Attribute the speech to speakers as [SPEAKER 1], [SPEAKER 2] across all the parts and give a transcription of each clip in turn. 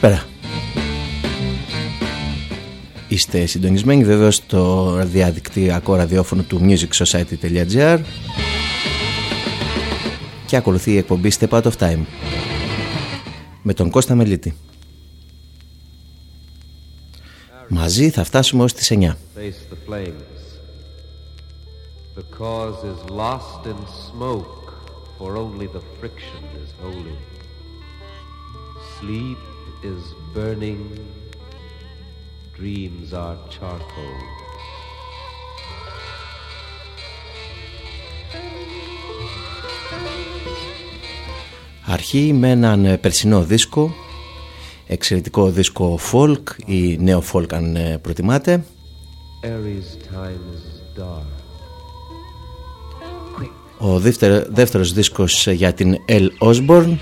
[SPEAKER 1] Καλησπέρα. Είστε συντονισμένοι βέβαια στο διαδικτυακό ραδιόφωνο του musicsociety.gr και ακολουθεί η εκπομπή Step Out of Time με τον Κώστα Μελίτη. Μαζί θα φτάσουμε ως τις 9. The cause is lost in smoke, for only the friction is holy. Sleep is burning, dreams are charcoal. Αρχή με έναν ε, περσινό δίσκο, εξαιρετικό δίσκο folk ή νέο folk αν ε, προτιμάτε. Ο δεύτερος δίσκος για την El Osborne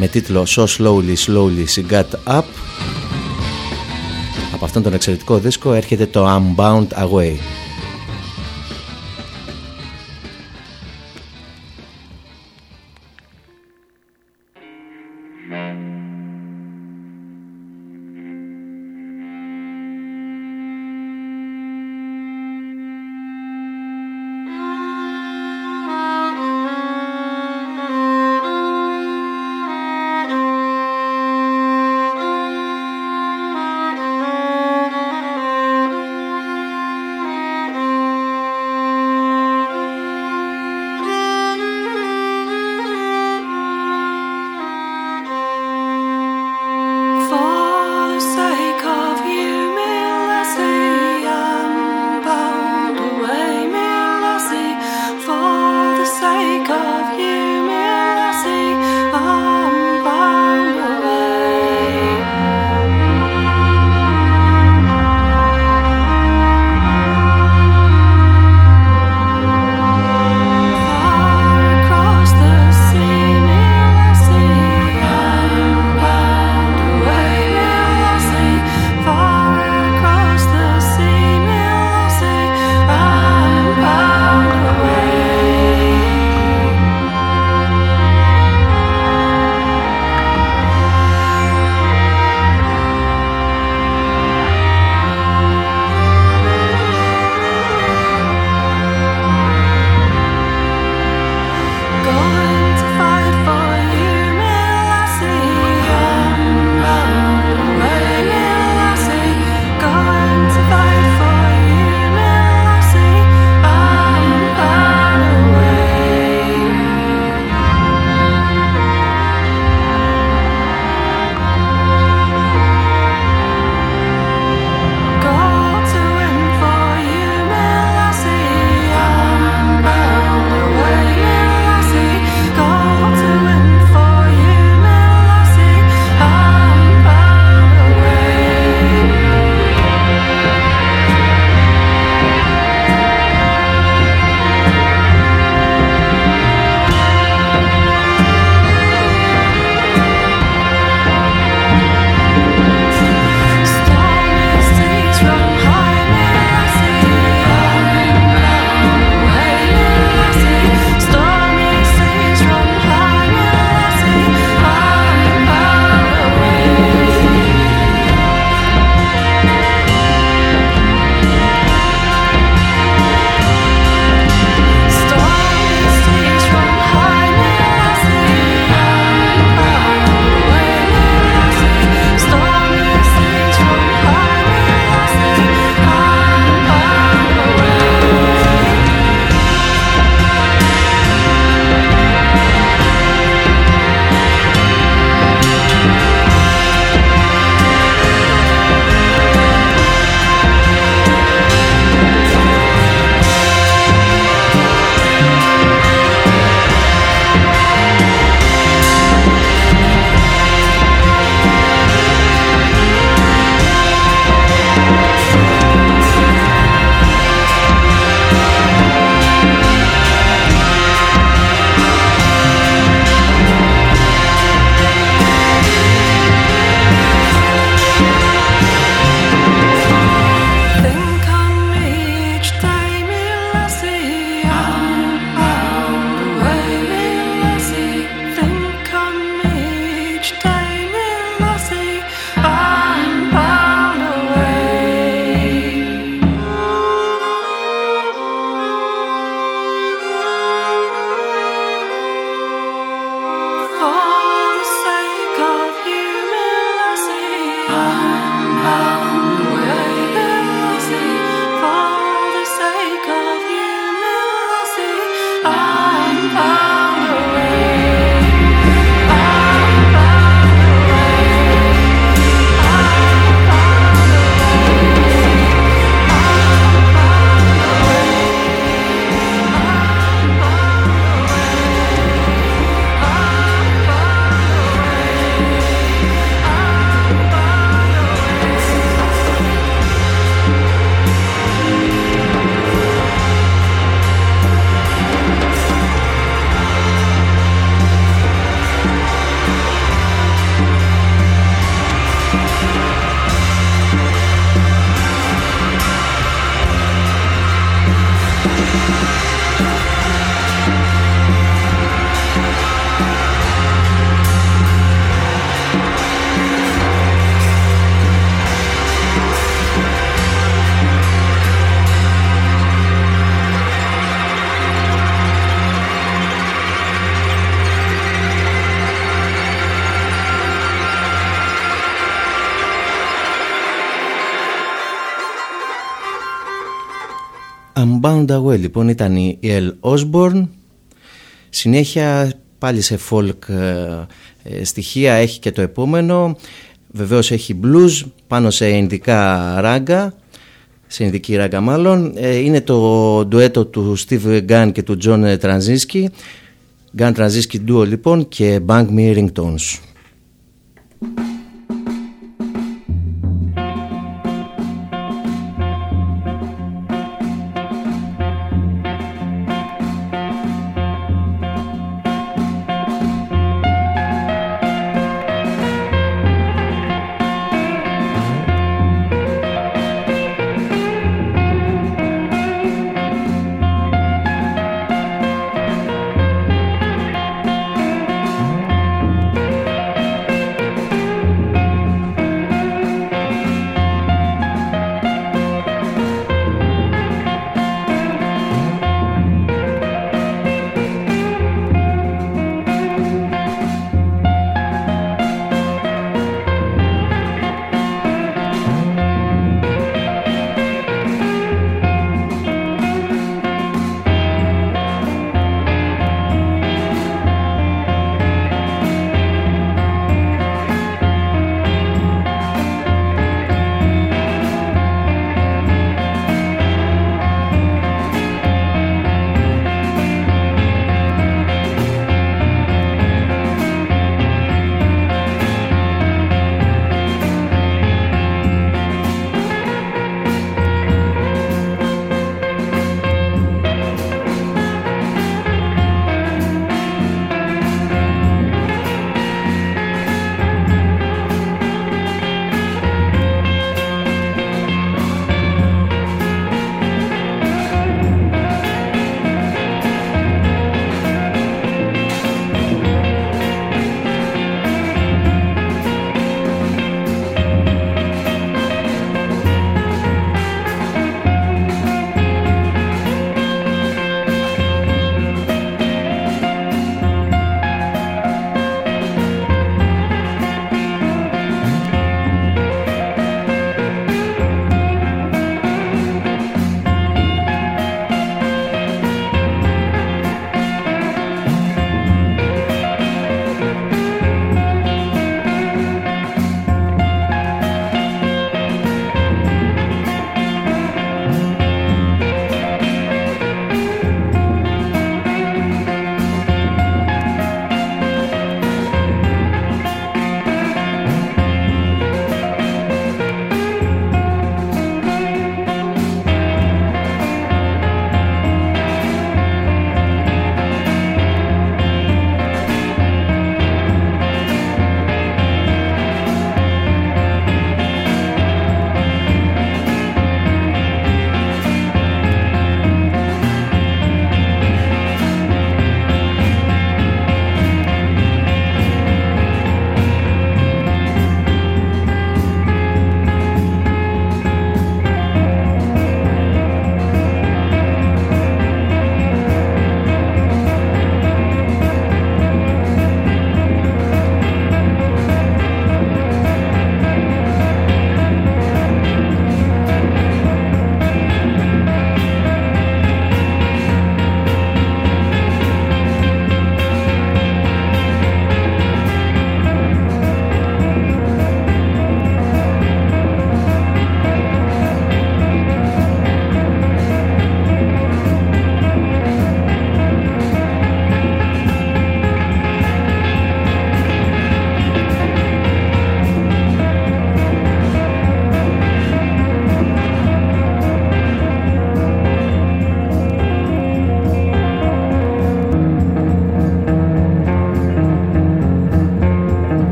[SPEAKER 1] με τίτλο So Slowly Slowly She Got Up. Από αυτόν τον εξαιρετικό δίσκο έρχεται το I'm Bound Away Unbound Away λοιπόν ήταν η El Osborne συνέχεια πάλι σε folk ε, ε, στοιχεία έχει και το επόμενο. Βεβαίως έχει blues πάνω σε ειδικά ράγκα σε ειδική ράγκα μάλλον. Ε, είναι το ντουέτο του Steve Gunn και του John Transinski Gunn Transinski Duo λοιπόν και Bang Me Ringtones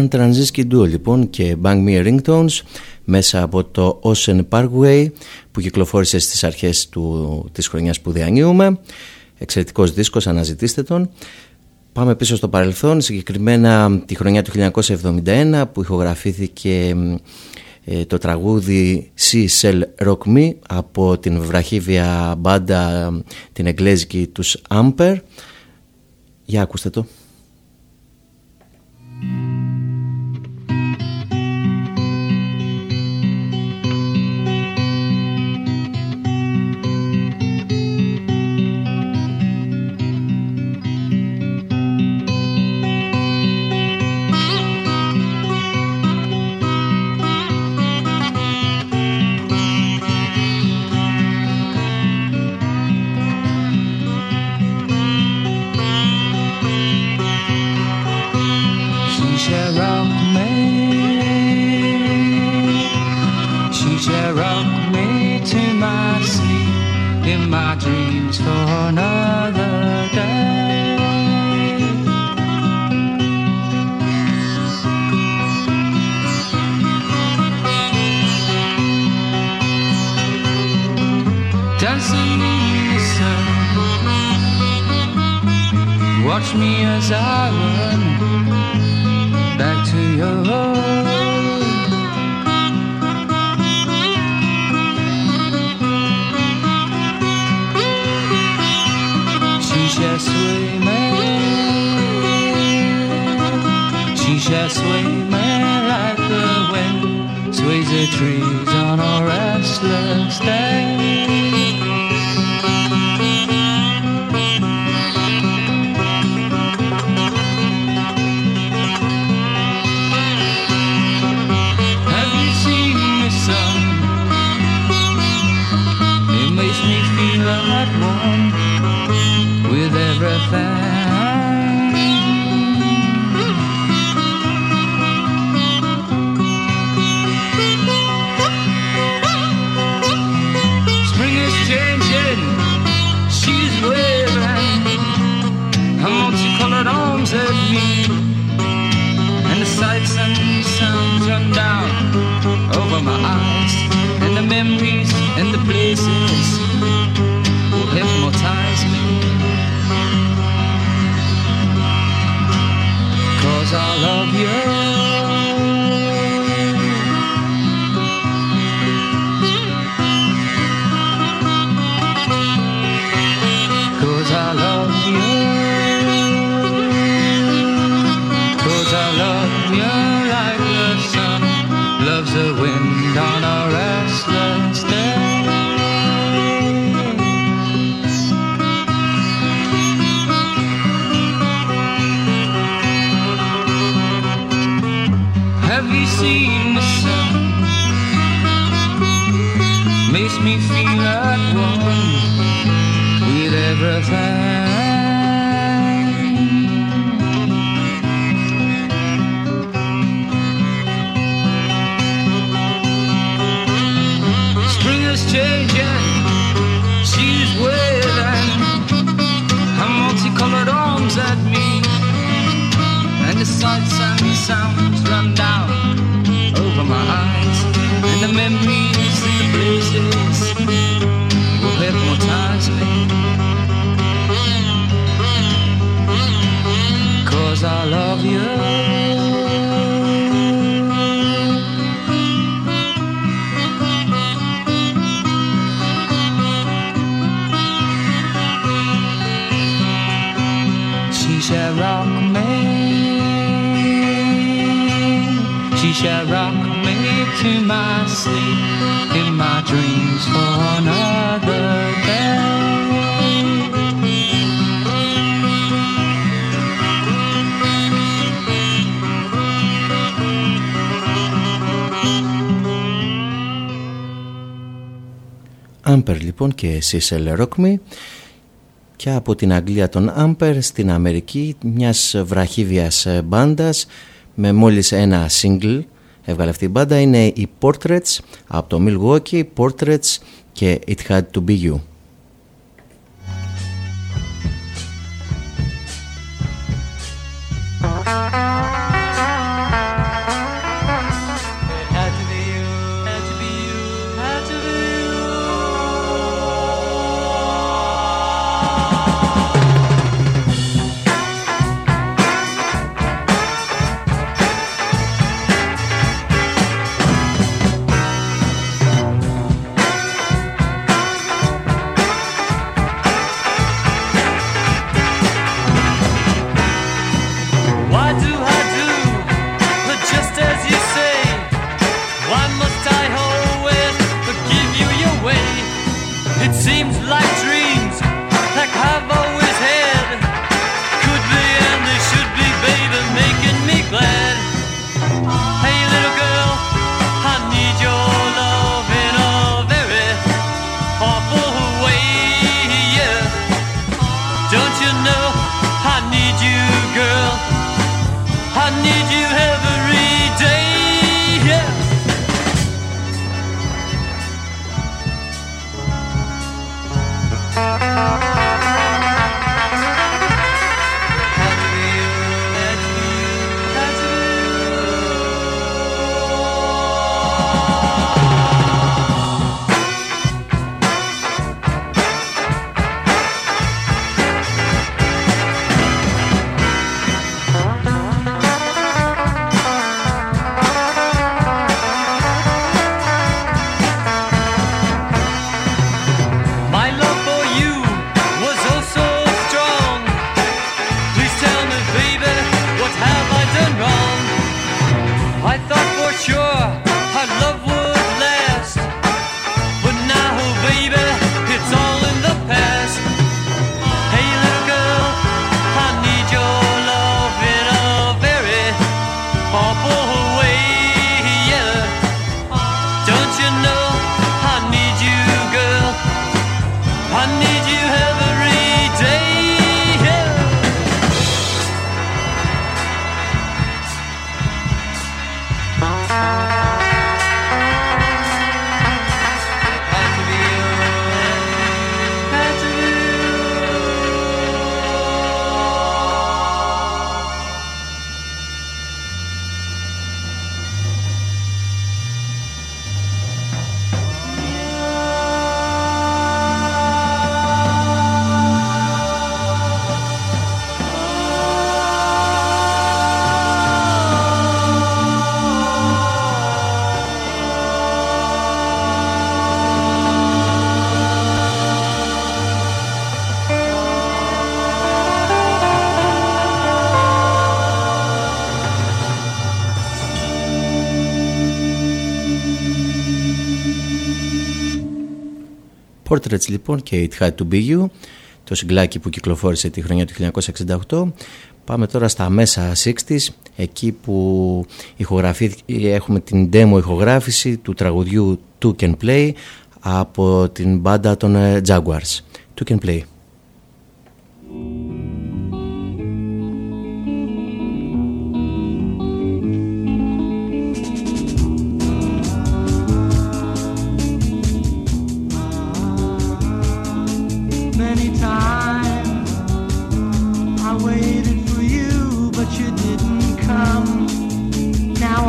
[SPEAKER 2] Gun Transistor Duo λοιπόν και Bang Me Ringtones μέσα από το Ocean Parkway που κυκλοφόρησε στις αρχές του, της χρονιάς που διανύουμε εξαιρετικός δίσκος, αναζητήστε τον Πάμε πίσω στο παρελθόν, συγκεκριμένα τη χρονιά του 1971 που ηχογραφήθηκε ε, το τραγούδι Sea Cell Rock Me από την βραχίβια μπάντα την εγγλέζικη τους Amper. Για ακούστε το. Amper λοιπόν και Cecil Rock Me και από την Αγγλία των Amper στην Αμερική μιας βραχίβιας μπάντας με μόλις ένα single έβγαλε αυτή η μπάντα. Είναι οι Portraits από το Milwaukee Portraits και It Had To Be You
[SPEAKER 1] Portraits λοιπόν και It Had To Be You, το συγκλάκι που κυκλοφόρησε τη χρονιά του 1968. Πάμε τώρα στα μέσα 60s, εκεί που έχουμε την demo ηχογράφηση του τραγουδιού Two Can Play από την μπάντα των ε, Jaguars. Two Can Play.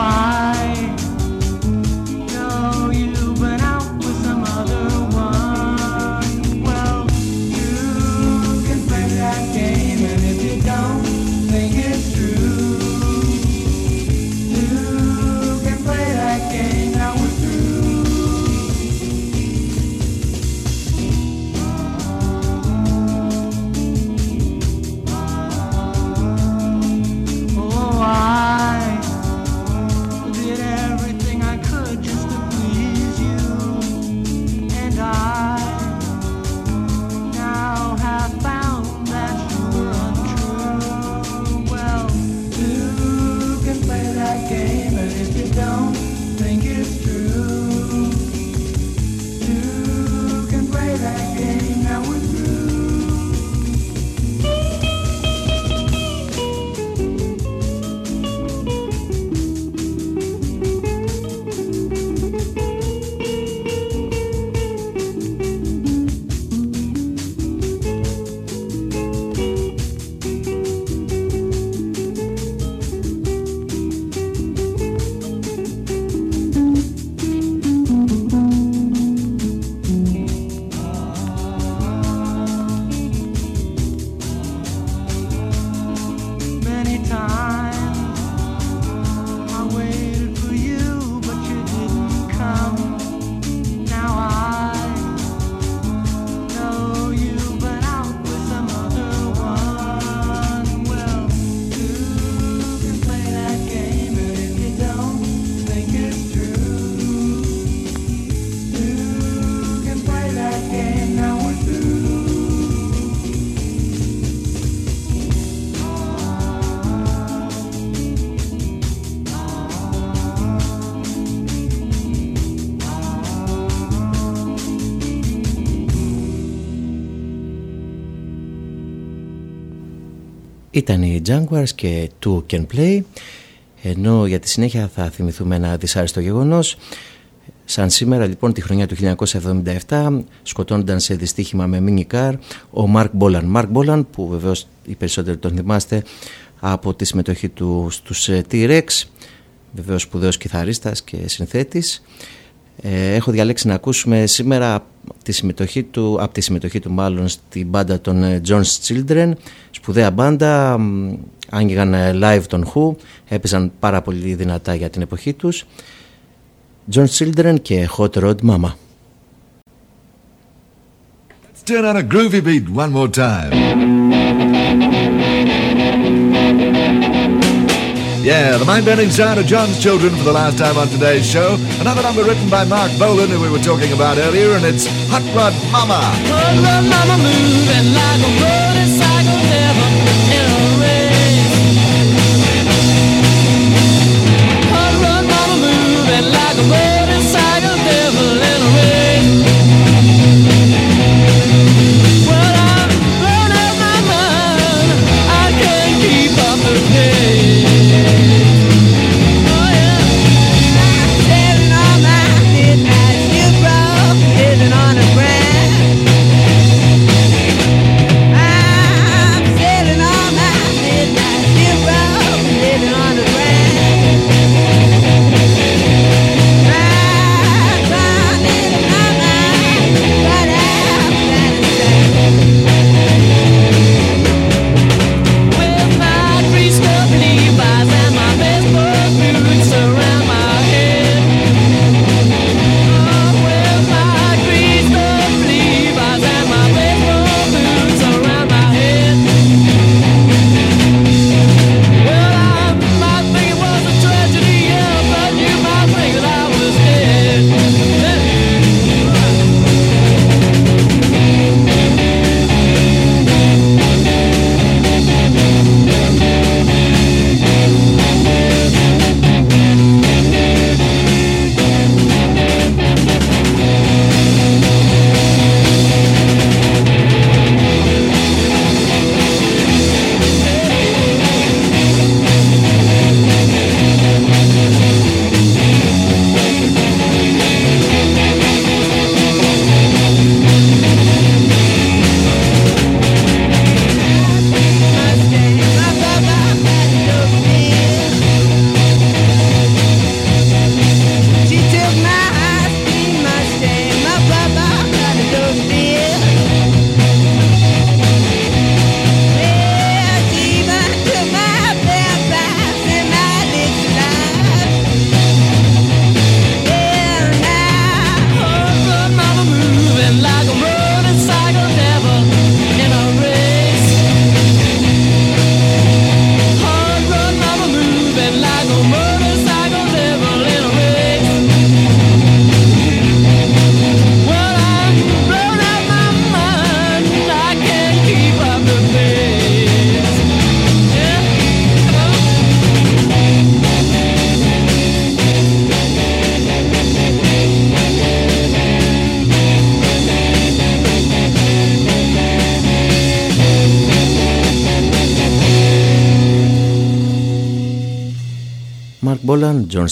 [SPEAKER 1] climb. Ήταν οι Jaguars και Two Can Play ενώ για τη συνέχεια θα θυμηθούμε ένα δυσάρεστο γεγονός Σαν σήμερα λοιπόν τη χρονιά του 1977 σκοτώνονταν σε δυστύχημα με mini ο Μαρκ Μπόλαν. Μαρκ Μπόλαν που βεβαίως οι περισσότεροι τον θυμάστε από τη συμμετοχή του στους ε, T-Rex βεβαίως σπουδαίος κιθαρίστας και συνθέτης ε, έχω διαλέξει να ακούσουμε σήμερα τη συμμετοχή του, από τη συμμετοχή του μάλλον στην μπάντα των ε, John's Children σπουδαία μπάντα άνοιγαν live τον Who έπαιζαν πάρα πολύ δυνατά για την εποχή τους John Children και Hot Rod Mama.
[SPEAKER 3] Let's turn on a groovy beat one more time. Yeah, the mind-bending sound of John's Children for the last time on today's show. Another number written by Mark Bolan, who we were talking about earlier, and it's Hot Rod Mama.
[SPEAKER 4] Hot Rod Mama moving like a motorcycle never in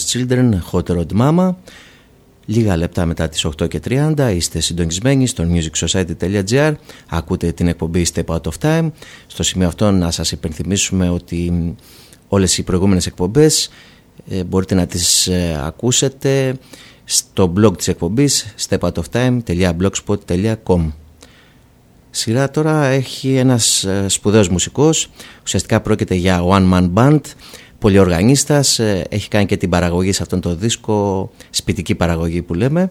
[SPEAKER 1] Bolan, John's Children, Hot Rod Mama. Λίγα λεπτά μετά τις 8 και 30 είστε συντονισμένοι στο musicsociety.gr Ακούτε την εκπομπή Step Out of Time. Στο σημείο αυτό να σας υπενθυμίσουμε ότι όλες οι προηγούμενες εκπομπές ε, μπορείτε να τις ε, ακούσετε στο blog της εκπομπής stepoutoftime.blogspot.com Σειρά τώρα έχει ένας ε, σπουδαίος μουσικός. Ουσιαστικά πρόκειται για one man band Πολυοργανίστας ε, Έχει κάνει και την παραγωγή σε αυτόν τον δίσκο Σπιτική παραγωγή που λέμε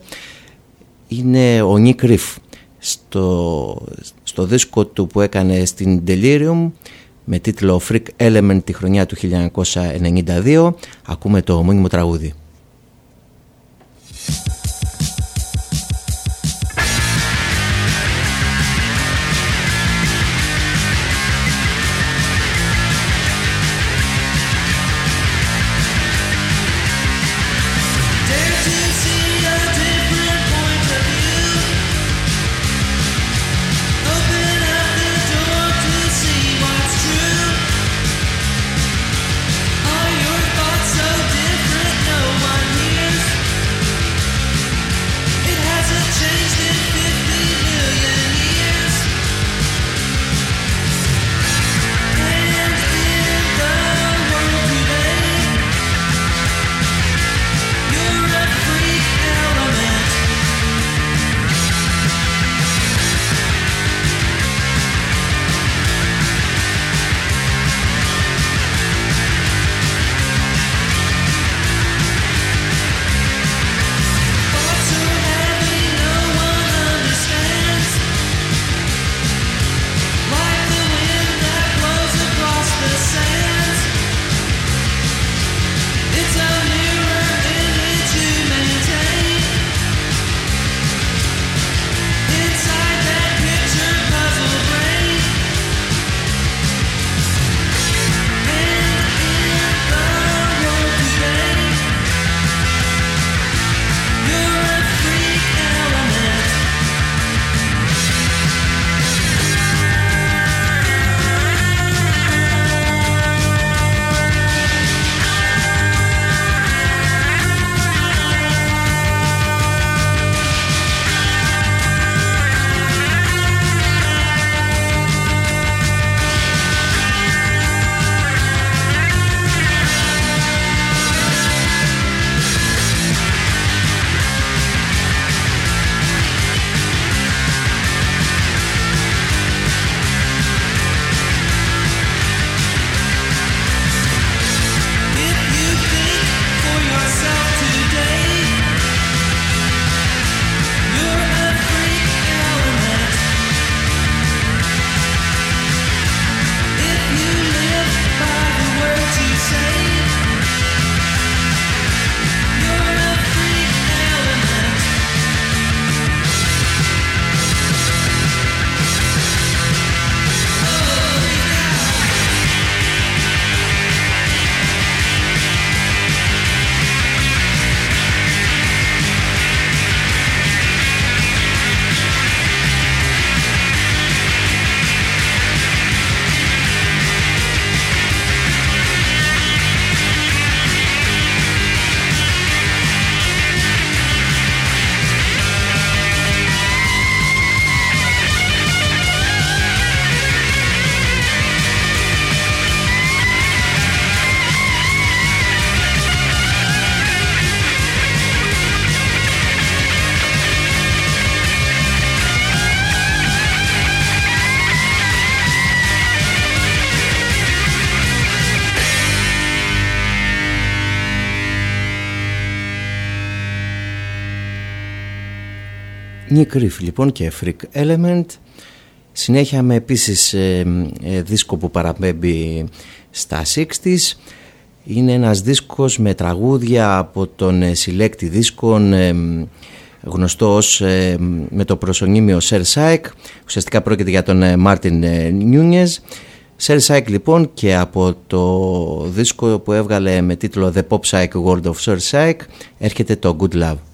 [SPEAKER 1] Είναι ο Nick Riff στο, στο δίσκο του που έκανε στην Delirium με τίτλο Freak Element τη χρονιά του 1992 ακούμε το μόνιμο τραγούδι. Nick Riff λοιπόν και Freak Element. Συνέχεια με επίσης ε, ε, δίσκο που παραπέμπει στα 60's είναι ένας δίσκος με τραγούδια από τον ε, συλλέκτη δίσκων ε, γνωστό ως, ε, με το προσωνύμιο Sir Syke ουσιαστικά πρόκειται για τον Μάρτιν Νιούνιες Sir Syke λοιπόν και από το δίσκο που έβγαλε με τίτλο The Pop Psych World of Sir Syke έρχεται το Good Love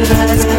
[SPEAKER 5] Let's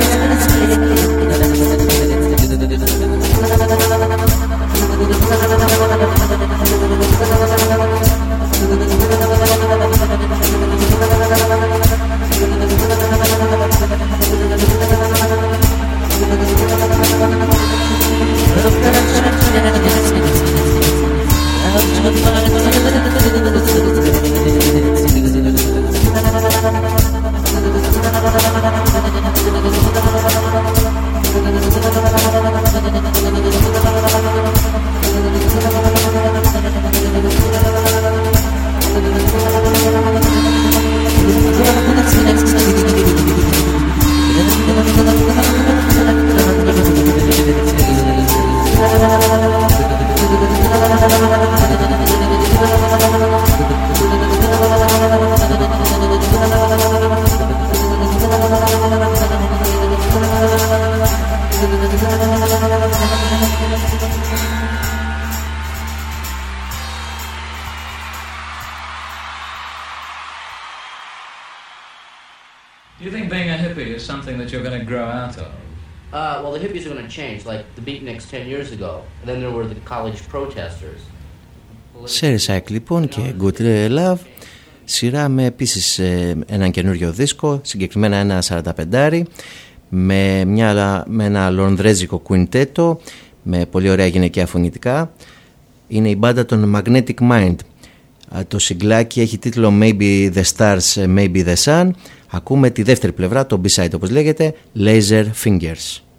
[SPEAKER 1] Sir Syke λοιπόν και Good Love. Σειρά με επίσης ε, έναν καινούριο δίσκο συγκεκριμένα ένα 45 με, μια, με ένα λονδρέζικο κουιντέτο με πολύ ωραία γυναικεία φωνητικά. Είναι η μπάντα των Magnetic Mind. Α, το συγκλάκι έχει τίτλο Maybe the Stars, Maybe the Sun. Ακούμε τη δεύτερη πλευρά, το B-side όπως λέγεται Laser Fingers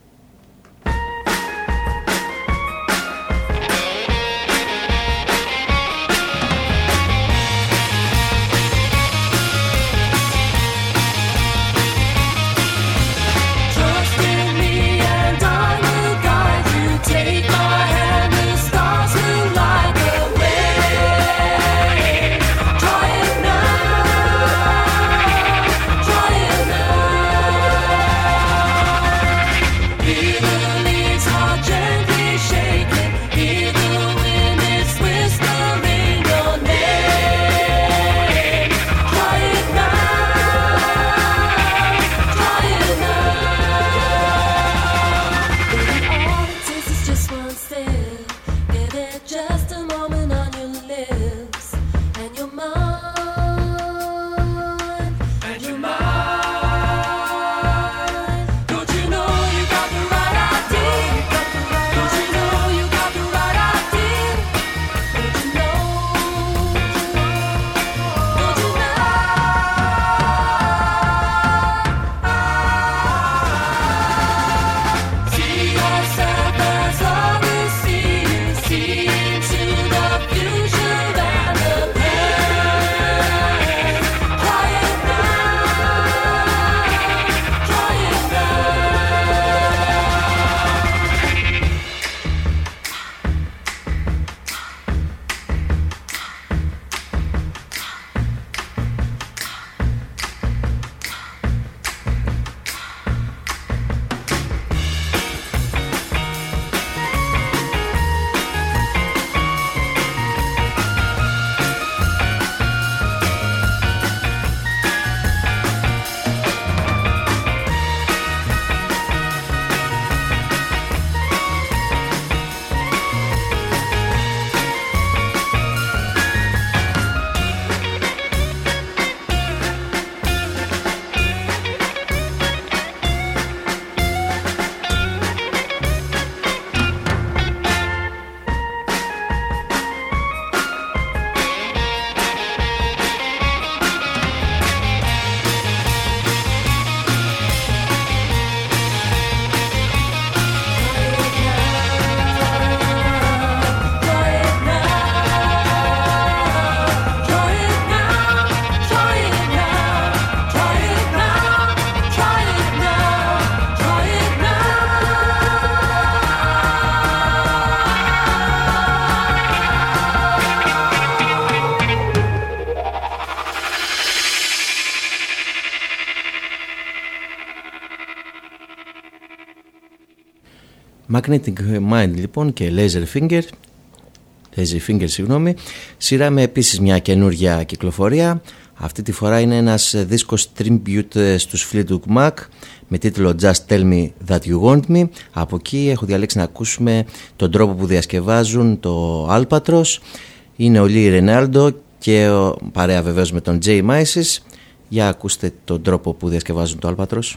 [SPEAKER 1] Magnetic Mind λοιπόν και Laser Finger Lazy Finger συγγνώμη. Σειρά με επίσης μια καινούργια κυκλοφορία. Αυτή τη φορά είναι ένας δίσκος tribute στους Fleetwood Mac με τίτλο Just Tell Me That You Want Me. Από εκεί έχω διαλέξει να ακούσουμε τον τρόπο που διασκευάζουν το Albatros είναι ο Lee Ρενάλντο και ο, παρέα βεβαίως με τον Jay Mises. Για ακούστε τον τρόπο που διασκευάζουν το Albatros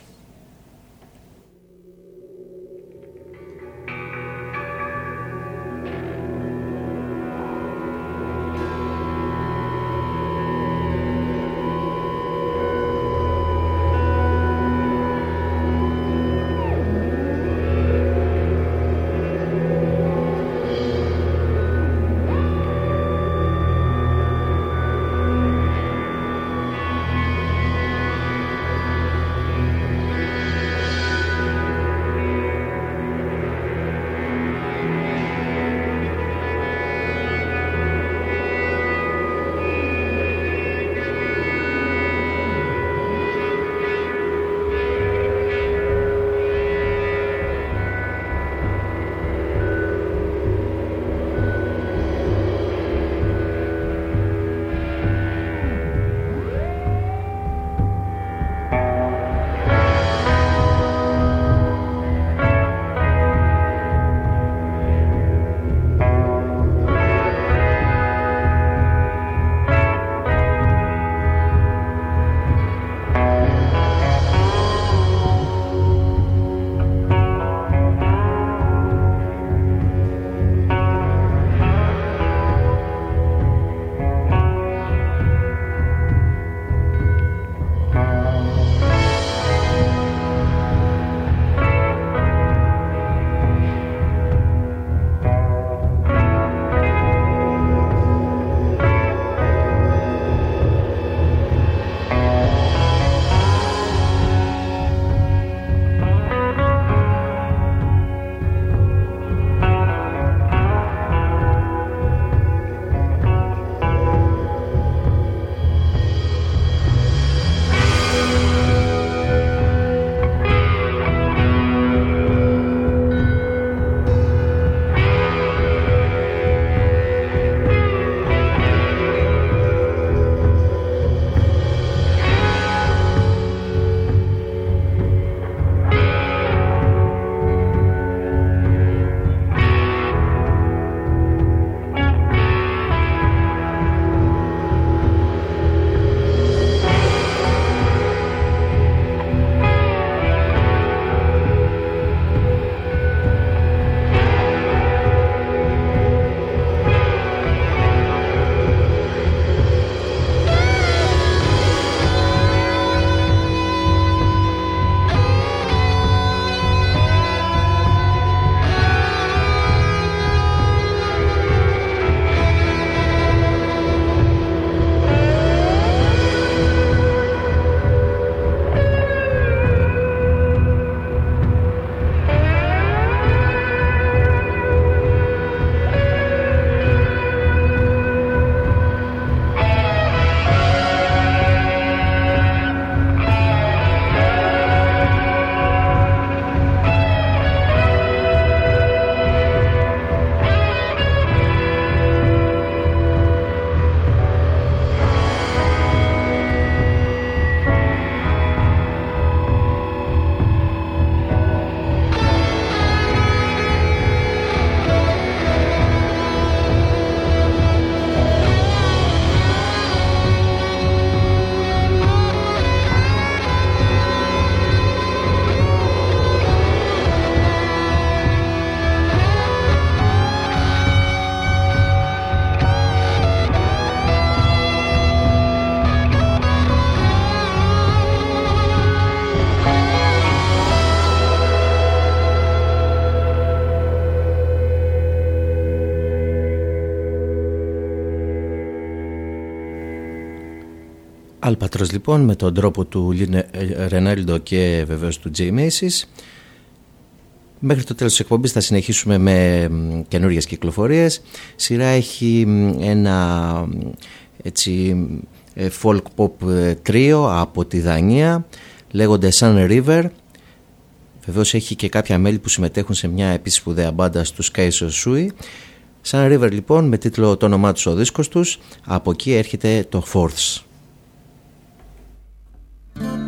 [SPEAKER 1] Άλπατρος λοιπόν με τον τρόπο του Λίνε Ρενάλντο και βεβαίως του Τζέι Μέισις. Μέχρι το τέλος της εκπομπής θα συνεχίσουμε με καινούριες κυκλοφορίες. Σειρά έχει ένα έτσι ε, folk pop ε, τρίο από τη Δανία λέγονται Sun River Βεβαίως έχει και κάποια μέλη που συμμετέχουν σε μια επίσης σπουδαία μπάντα στους Kaiser Sui. Σαν River λοιπόν με τίτλο το όνομά τους ο δίσκος τους, από εκεί έρχεται το Thank
[SPEAKER 6] you.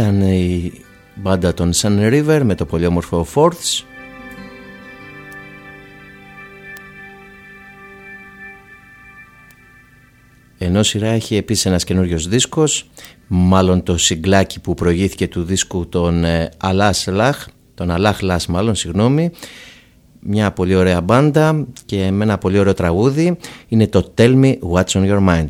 [SPEAKER 7] ήταν η μπάντα των Sun River με το πολύ όμορφο Fourths ενώ σειρά έχει επίσης ένας καινούριος δίσκος μάλλον το συγκλάκι που προηγήθηκε του δίσκου των ε, Αλάς Λαχ τον Αλάχ Λάς μάλλον συγγνώμη μια πολύ ωραία μπάντα και με ένα πολύ ωραίο τραγούδι είναι το Tell Me What's On Your Mind.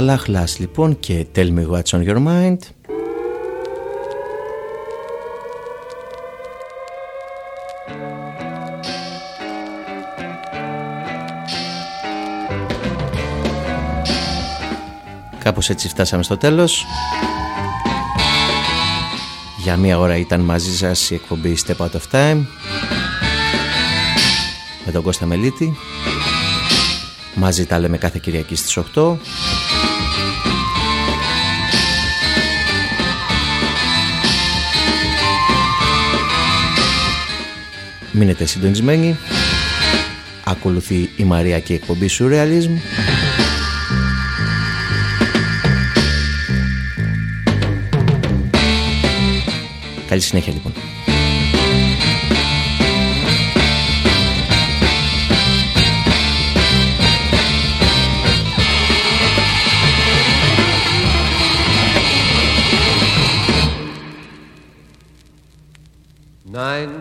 [SPEAKER 7] Αλάχ λοιπόν και Tell Me What's On Your Mind. Κάπως έτσι φτάσαμε στο τέλος. Για μία ώρα ήταν μαζί σας η εκπομπή Step Out of Time. Με τον Κώστα Μελίτη. Μαζί τα λέμε κάθε Κυριακή στις 8 Μείνετε συντονισμένοι. Ακολουθεί η Μαρία και η εκπομπή Surrealism. Καλή συνέχεια λοιπόν.